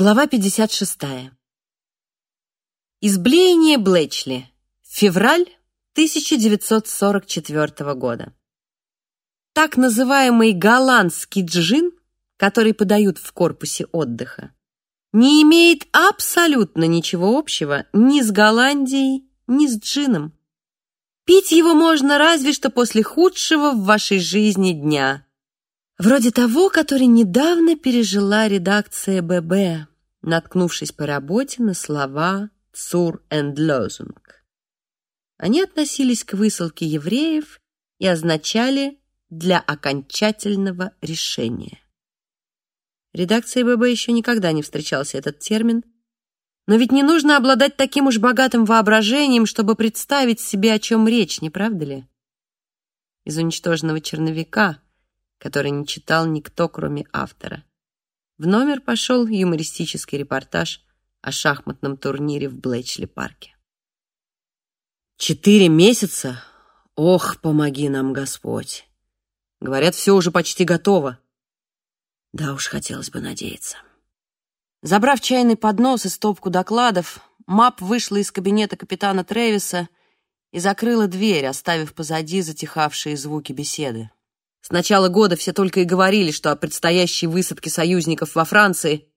Глава 56. Изблеяние Блэчли. Февраль 1944 года. Так называемый голландский джин, который подают в корпусе отдыха, не имеет абсолютно ничего общего ни с Голландией, ни с джином. Пить его можно разве что после худшего в вашей жизни дня, вроде того, который недавно пережила редакция ББ, наткнувшись по работе на слова «Цур энд Лозунг». Они относились к высылке евреев и означали «для окончательного решения». Редакции ББ еще никогда не встречался этот термин, но ведь не нужно обладать таким уж богатым воображением, чтобы представить себе, о чем речь, не правда ли? Из уничтоженного черновика, который не читал никто, кроме автора, в номер пошел юмористический репортаж о шахматном турнире в Блэчли-парке. Четыре месяца? Ох, помоги нам, Господь! Говорят, все уже почти готово. Да уж, хотелось бы надеяться. Забрав чайный поднос и стопку докладов, Мап вышла из кабинета капитана Трэвиса и закрыла дверь, оставив позади затихавшие звуки беседы. С начала года все только и говорили, что о предстоящей высадке союзников во Франции,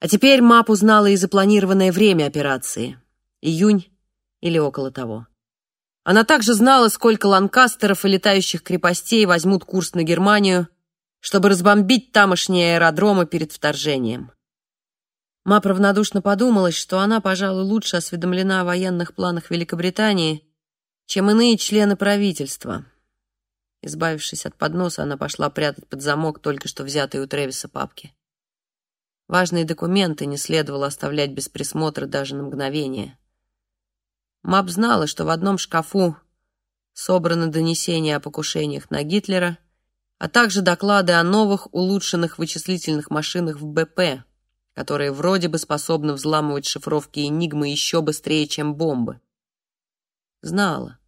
а теперь Мап узнала и запланированное время операции — июнь или около того. Она также знала, сколько ланкастеров и летающих крепостей возьмут курс на Германию — чтобы разбомбить тамошние аэродромы перед вторжением. Мап равнодушно подумалась, что она, пожалуй, лучше осведомлена о военных планах Великобритании, чем иные члены правительства. Избавившись от подноса, она пошла прятать под замок только что взятые у Тревиса папки. Важные документы не следовало оставлять без присмотра даже на мгновение. Мап знала, что в одном шкафу собраны донесения о покушениях на Гитлера — а также доклады о новых улучшенных вычислительных машинах в БП, которые вроде бы способны взламывать шифровки Энигмы еще быстрее, чем бомбы. Знала,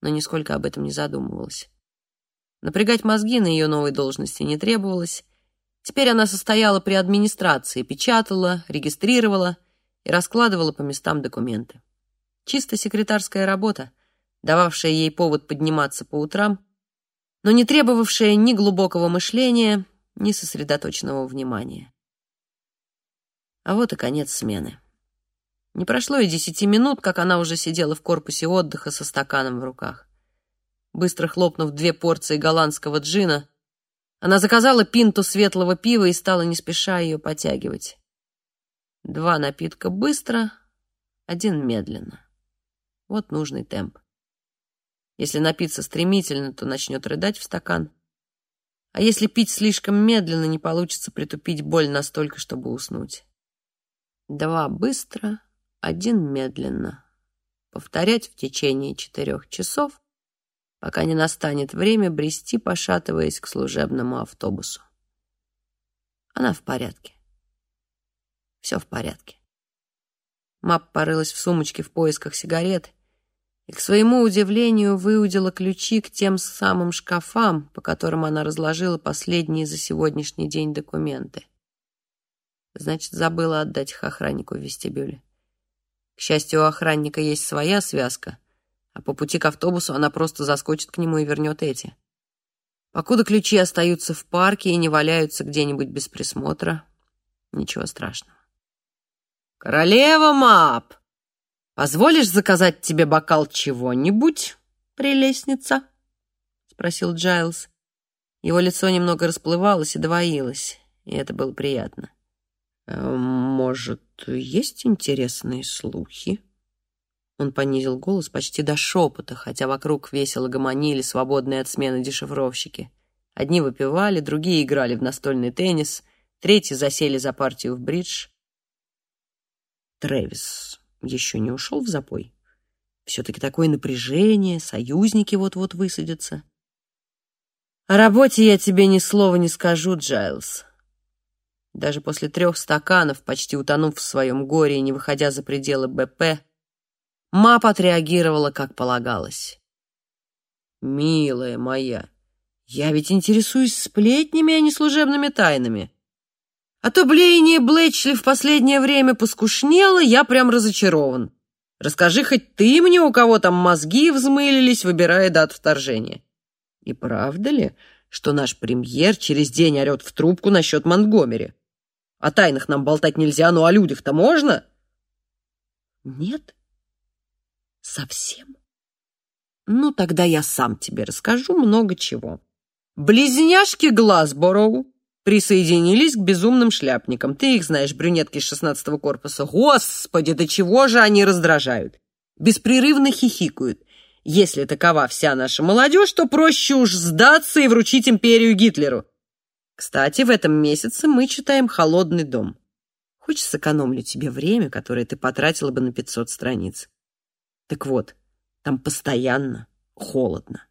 но нисколько об этом не задумывалась. Напрягать мозги на ее новой должности не требовалось. Теперь она состояла при администрации, печатала, регистрировала и раскладывала по местам документы. Чисто секретарская работа, дававшая ей повод подниматься по утрам но не требовавшая ни глубокого мышления, ни сосредоточенного внимания. А вот и конец смены. Не прошло и десяти минут, как она уже сидела в корпусе отдыха со стаканом в руках. Быстро хлопнув две порции голландского джина, она заказала пинту светлого пива и стала не спеша ее потягивать. Два напитка быстро, один медленно. Вот нужный темп. Если напиться стремительно, то начнет рыдать в стакан. А если пить слишком медленно, не получится притупить боль настолько, чтобы уснуть. Два быстро, один медленно. Повторять в течение четырех часов, пока не настанет время брести, пошатываясь к служебному автобусу. Она в порядке. Все в порядке. Мап порылась в сумочке в поисках сигарет и, к своему удивлению, выудила ключи к тем самым шкафам, по которым она разложила последние за сегодняшний день документы. Значит, забыла отдать их охраннику в вестибюле. К счастью, у охранника есть своя связка, а по пути к автобусу она просто заскочит к нему и вернет эти. Покуда ключи остаются в парке и не валяются где-нибудь без присмотра, ничего страшного. «Королева Мап!» «Позволишь заказать тебе бокал чего-нибудь, прелестница?» — спросил Джайлз. Его лицо немного расплывалось и двоилось, и это было приятно. «Э, «Может, есть интересные слухи?» Он понизил голос почти до шепота, хотя вокруг весело гомонили свободные от смены дешифровщики. Одни выпивали, другие играли в настольный теннис, третьи засели за партию в бридж. Трэвис еще не ушел в запой. Все-таки такое напряжение, союзники вот-вот высадятся. О работе я тебе ни слова не скажу, Джайлз. Даже после трех стаканов, почти утонув в своем горе и не выходя за пределы БП, Мап отреагировала, как полагалось. «Милая моя, я ведь интересуюсь сплетнями, а не служебными тайнами. А то блеяние Блэчли в последнее время поскушнело, я прям разочарован. Расскажи хоть ты мне, у кого там мозги взмылились, выбирая дату вторжения. И правда ли, что наш премьер через день орет в трубку насчет Монтгомери? О тайнах нам болтать нельзя, но о людях-то можно? Нет? Совсем? Ну, тогда я сам тебе расскажу много чего. Близняшки Глазбороу присоединились к безумным шляпникам. Ты их знаешь, брюнетки из шестнадцатого корпуса. Господи, до чего же они раздражают? Беспрерывно хихикают. Если такова вся наша молодежь, то проще уж сдаться и вручить империю Гитлеру. Кстати, в этом месяце мы читаем «Холодный дом». Хочешь, сэкономлю тебе время, которое ты потратила бы на 500 страниц? Так вот, там постоянно холодно.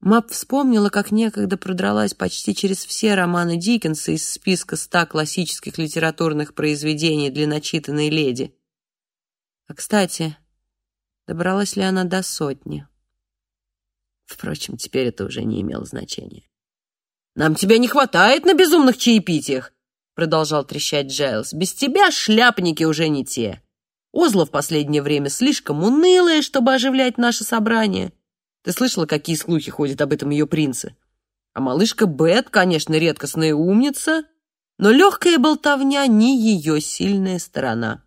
Мап вспомнила, как некогда продралась почти через все романы Диккенса из списка ста классических литературных произведений для начитанной леди. А, кстати, добралась ли она до сотни? Впрочем, теперь это уже не имело значения. «Нам тебя не хватает на безумных чаепитиях!» продолжал трещать Джайлз. «Без тебя шляпники уже не те. Озла в последнее время слишком унылая, чтобы оживлять наше собрание. Ты слышала, какие слухи ходят об этом ее принце? А малышка Бет, конечно, редкостная умница, но легкая болтовня не ее сильная сторона.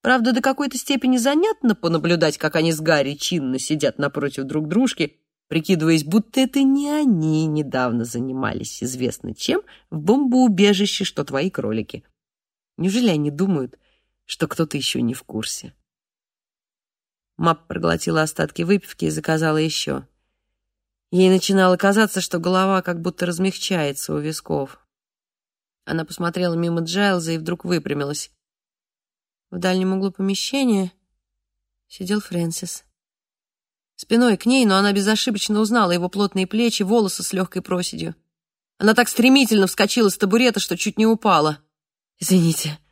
Правда, до какой-то степени занятно понаблюдать, как они с Гарри чинно сидят напротив друг дружки, прикидываясь, будто это не они недавно занимались известно чем в бомбоубежище, что твои кролики. Неужели они думают, что кто-то еще не в курсе? Мап проглотила остатки выпивки и заказала еще. Ей начинало казаться, что голова как будто размягчается у висков. Она посмотрела мимо Джайлза и вдруг выпрямилась. В дальнем углу помещения сидел Фрэнсис. Спиной к ней, но она безошибочно узнала его плотные плечи, волосы с легкой проседью. Она так стремительно вскочила с табурета, что чуть не упала. «Извините», —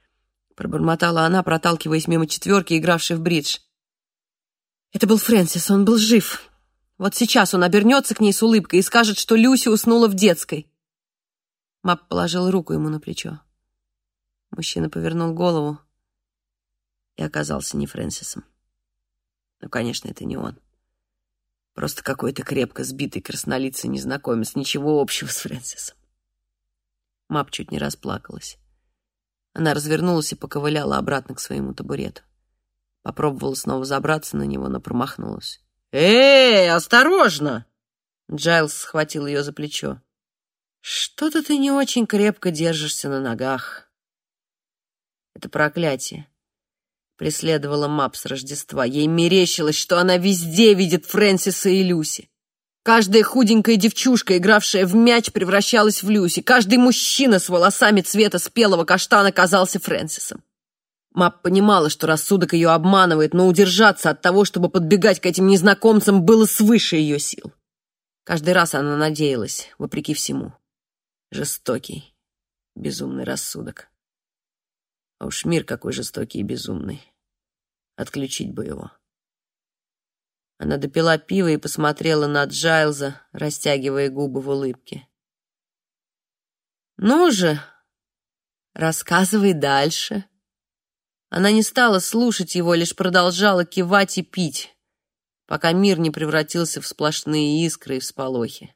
пробормотала она, проталкиваясь мимо четверки, игравшей в бридж. Это был Фрэнсис, он был жив. Вот сейчас он обернется к ней с улыбкой и скажет, что Люси уснула в детской. Мап положил руку ему на плечо. Мужчина повернул голову и оказался не Фрэнсисом. Ну, конечно, это не он. Просто какой-то крепко сбитый краснолицый незнакомец, ничего общего с Фрэнсисом. Мап чуть не расплакалась. Она развернулась и поковыляла обратно к своему табурету. Попробовала снова забраться на него, но промахнулась. «Эй, осторожно!» Джайлз схватил ее за плечо. «Что-то ты не очень крепко держишься на ногах». Это проклятие. Преследовала Мап с Рождества. Ей мерещилось, что она везде видит Фрэнсиса и Люси. Каждая худенькая девчушка, игравшая в мяч, превращалась в Люси. Каждый мужчина с волосами цвета спелого каштана казался Фрэнсисом. Мап понимала, что рассудок ее обманывает, но удержаться от того, чтобы подбегать к этим незнакомцам, было свыше ее сил. Каждый раз она надеялась, вопреки всему. Жестокий, безумный рассудок. А уж мир какой жестокий и безумный. Отключить бы его. Она допила пиво и посмотрела на Джайлза, растягивая губы в улыбке. «Ну же, рассказывай дальше», она не стала слушать его, лишь продолжала кивать и пить, пока мир не превратился в сплошные искры и всполохи.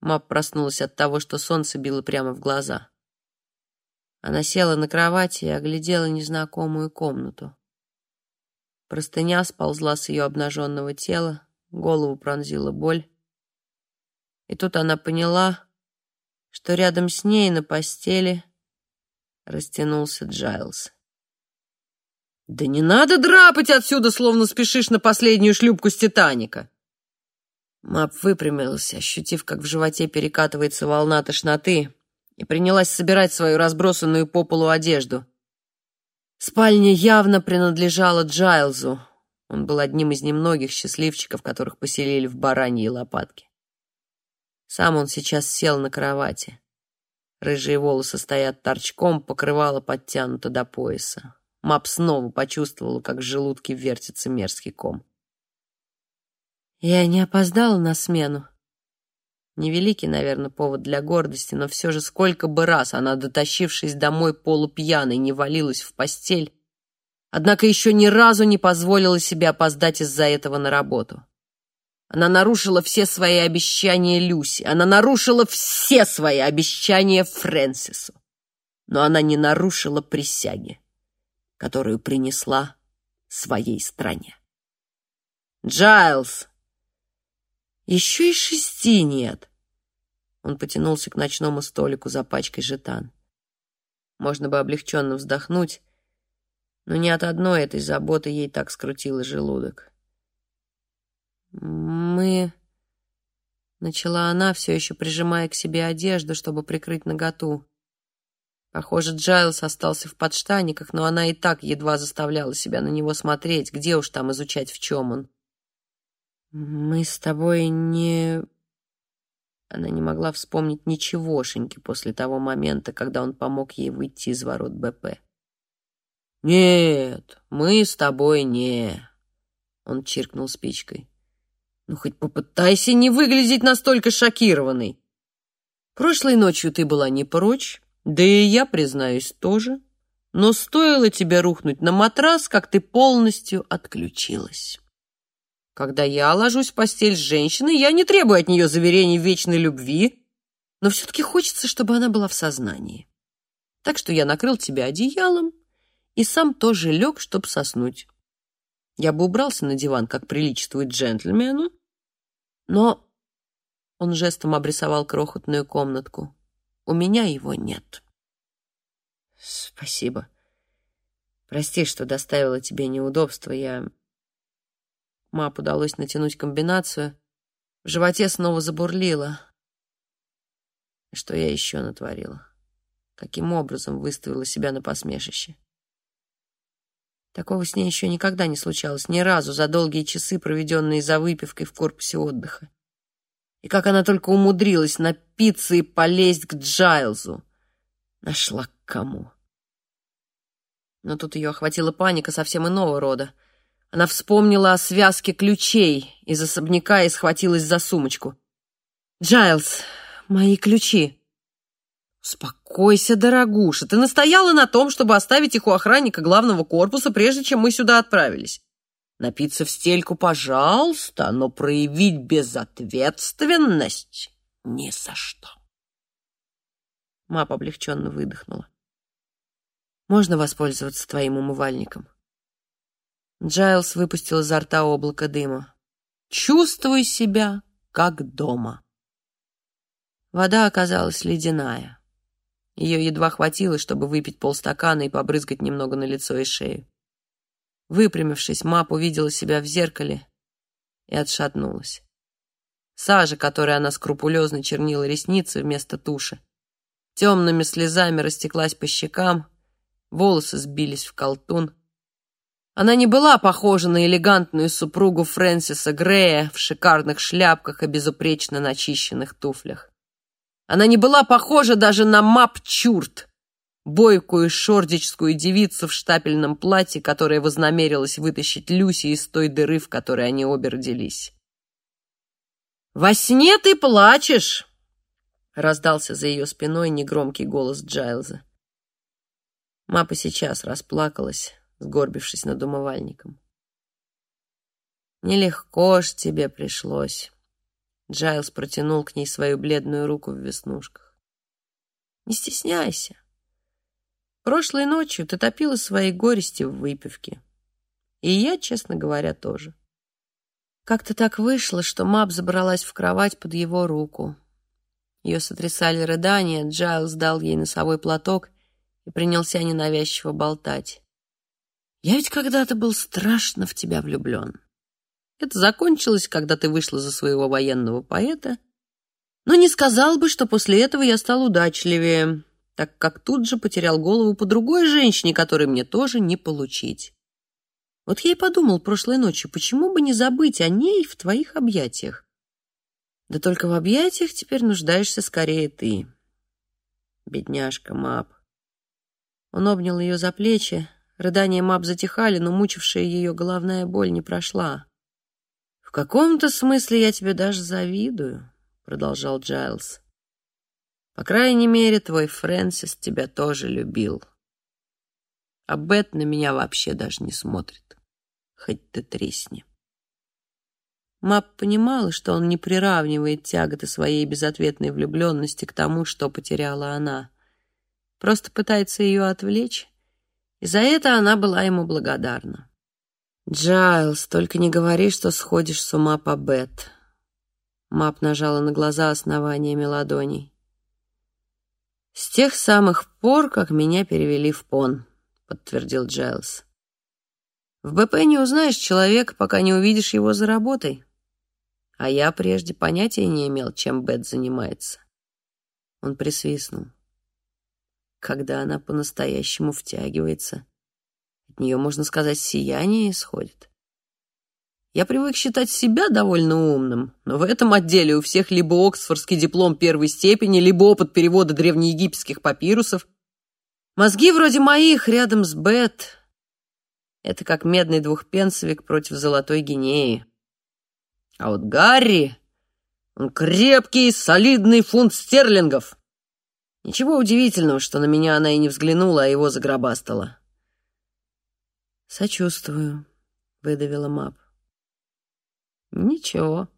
Мап проснулась от того, что солнце било прямо в глаза. Она села на кровати и оглядела незнакомую комнату. Простыня сползла с ее обнаженного тела, голову пронзила боль. И тут она поняла, что рядом с ней на постели растянулся Джайлз. «Да не надо драпать отсюда, словно спешишь на последнюю шлюпку с Титаника!» Мап выпрямился, ощутив, как в животе перекатывается волна тошноты, и принялась собирать свою разбросанную по полу одежду. Спальня явно принадлежала Джайлзу. Он был одним из немногих счастливчиков, которых поселили в бараньи лопатки. Сам он сейчас сел на кровати. Рыжие волосы стоят торчком, покрывало подтянуто до пояса. Мап снова почувствовала, как в желудке вертится мерзкий ком. «Я не опоздала на смену?» Невеликий, наверное, повод для гордости, но все же сколько бы раз она, дотащившись домой полупьяной, не валилась в постель, однако еще ни разу не позволила себе опоздать из-за этого на работу. Она нарушила все свои обещания Люси, она нарушила все свои обещания Фрэнсису, но она не нарушила присяги, которую принесла своей стране. «Джайлз!» «Еще и шести нет!» Он потянулся к ночному столику за пачкой жетан. Можно бы облегченно вздохнуть, но не от одной этой заботы ей так скрутило желудок. «Мы...» — начала она, все еще прижимая к себе одежду, чтобы прикрыть наготу. Похоже, Джайлс остался в подштаниках, но она и так едва заставляла себя на него смотреть, где уж там изучать, в чем он. «Мы с тобой не...» Она не могла вспомнить ничегошеньки после того момента, когда он помог ей выйти из ворот БП. «Нет, мы с тобой не...» Он чиркнул спичкой. «Ну, хоть попытайся не выглядеть настолько шокированной. Прошлой ночью ты была не прочь, да и я, признаюсь, тоже. Но стоило тебе рухнуть на матрас, как ты полностью отключилась». Когда я ложусь в постель с женщиной, я не требую от нее заверений в вечной любви, но все-таки хочется, чтобы она была в сознании. Так что я накрыл тебя одеялом и сам тоже лег, чтобы соснуть. Я бы убрался на диван, как приличествует джентльмену, но он жестом обрисовал крохотную комнатку. У меня его нет. Спасибо. Прости, что доставила тебе неудобства. Я Мап удалось натянуть комбинацию. В животе снова забурлило. Что я еще натворила? Каким образом выставила себя на посмешище? Такого с ней еще никогда не случалось, ни разу за долгие часы, проведенные за выпивкой в корпусе отдыха. И как она только умудрилась напиться и полезть к Джайлзу. Нашла к кому. Но тут ее охватила паника совсем иного рода. Она вспомнила о связке ключей из особняка и схватилась за сумочку. «Джайлз, мои ключи!» «Успокойся, дорогуша. Ты настояла на том, чтобы оставить их у охранника главного корпуса, прежде чем мы сюда отправились. Напиться в стельку, пожалуйста, но проявить безответственность ни за что». Мап облегченно выдохнула. «Можно воспользоваться твоим умывальником?» Джайлс выпустил изо рта облако дыма. «Чувствуй себя, как дома». Вода оказалась ледяная. Ее едва хватило, чтобы выпить полстакана и побрызгать немного на лицо и шею. Выпрямившись, Мап увидела себя в зеркале и отшатнулась. Сажа, которой она скрупулезно чернила ресницы вместо туши, темными слезами растеклась по щекам, волосы сбились в колтун — она не была похожа на элегантную супругу Фрэнсиса Грея в шикарных шляпках и безупречно начищенных туфлях. Она не была похожа даже на Мап-Чурт, бойкую шордическую девицу в штапельном платье, которая вознамерилась вытащить Люси из той дыры, в которой они обе родились. «Во сне ты плачешь!» — раздался за ее спиной негромкий голос Джайлза. Мапа сейчас расплакалась, сгорбившись над умывальником. «Нелегко ж тебе пришлось», — Джайлз протянул к ней свою бледную руку в веснушках. «Не стесняйся. Прошлой ночью ты топила свои горести в выпивке. И я, честно говоря, тоже». Как-то так вышло, что Мап забралась в кровать под его руку. Ее сотрясали рыдания, Джайлз дал ей носовой платок и принялся ненавязчиво болтать. Я ведь когда-то был страшно в тебя влюблен. Это закончилось, когда ты вышла за своего военного поэта, но не сказал бы, что после этого я стал удачливее, так как тут же потерял голову по другой женщине, которой мне тоже не получить. Вот я и подумал прошлой ночью, почему бы не забыть о ней в твоих объятиях? Да только в объятиях теперь нуждаешься скорее ты. Бедняжка Мап. Он обнял ее за плечи, Рыдания Мап затихали, но мучившая ее головная боль не прошла. «В каком-то смысле я тебе даже завидую», продолжал Джайлз. По крайней мере, твой Фрэнсис тебя тоже любил. А Бет на меня вообще даже не смотрит. Хоть ты тресни. Мап понимала, что он не приравнивает тяготы своей безответной влюбленности к тому, что потеряла она. Просто пытается ее отвлечь, и за это она была ему благодарна. «Джайлз, только не говори, что сходишь с ума по Бет». Мап нажала на глаза основаниями ладоней. «С тех самых пор, как меня перевели в Пон», — подтвердил Джайлз. «В БП не узнаешь человека, пока не увидишь его за работой а я прежде понятия не имел, чем Бет занимается. Он присвистнул. Когда она по-настоящему втягивается, от нее, можно сказать, сияние исходит. Я привык считать себя довольно умным, но в этом отделе у всех либо оксфордский диплом первой степени, либо опыт перевода древнеегипетских папирусов. Мозги вроде моих рядом с Бет — это как медный двухпенсовик против золотой гинеи. А вот Гарри, он крепкий, солидный фунт стерлингов. Ничего удивительного, что на меня она и не взглянула, а его загробастала. «Сочувствую», — выдавила Мап. «Ничего,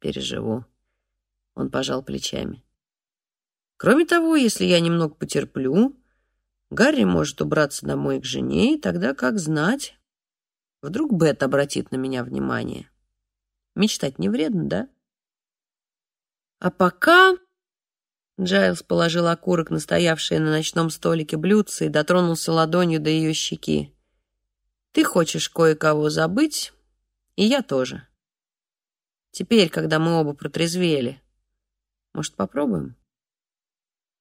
переживу», — он пожал плечами. «Кроме того, если я немного потерплю, Гарри может убраться домой к жене, и тогда как знать. Вдруг Бет обратит на меня внимание». Мечтать не вредно, да? А пока... Джайлз положил окурок на стоявшее на ночном столике блюдце и дотронулся ладонью до ее щеки. «Ты хочешь кое-кого забыть, и я тоже. Теперь, когда мы оба протрезвели, может, попробуем?»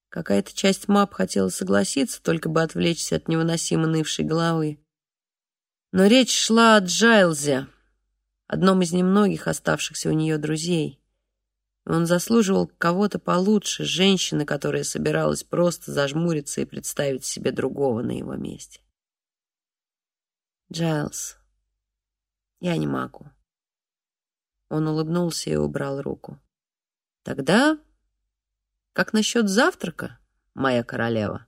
Какая-то часть мап хотела согласиться, только бы отвлечься от невыносимо нывшей головы. Но речь шла о Джайлзе, одном из немногих оставшихся у нее друзей. Он заслуживал кого-то получше, женщины, которая собиралась просто зажмуриться и представить себе другого на его месте. «Джайлз, я не могу». Он улыбнулся и убрал руку. «Тогда как насчет завтрака, моя королева?»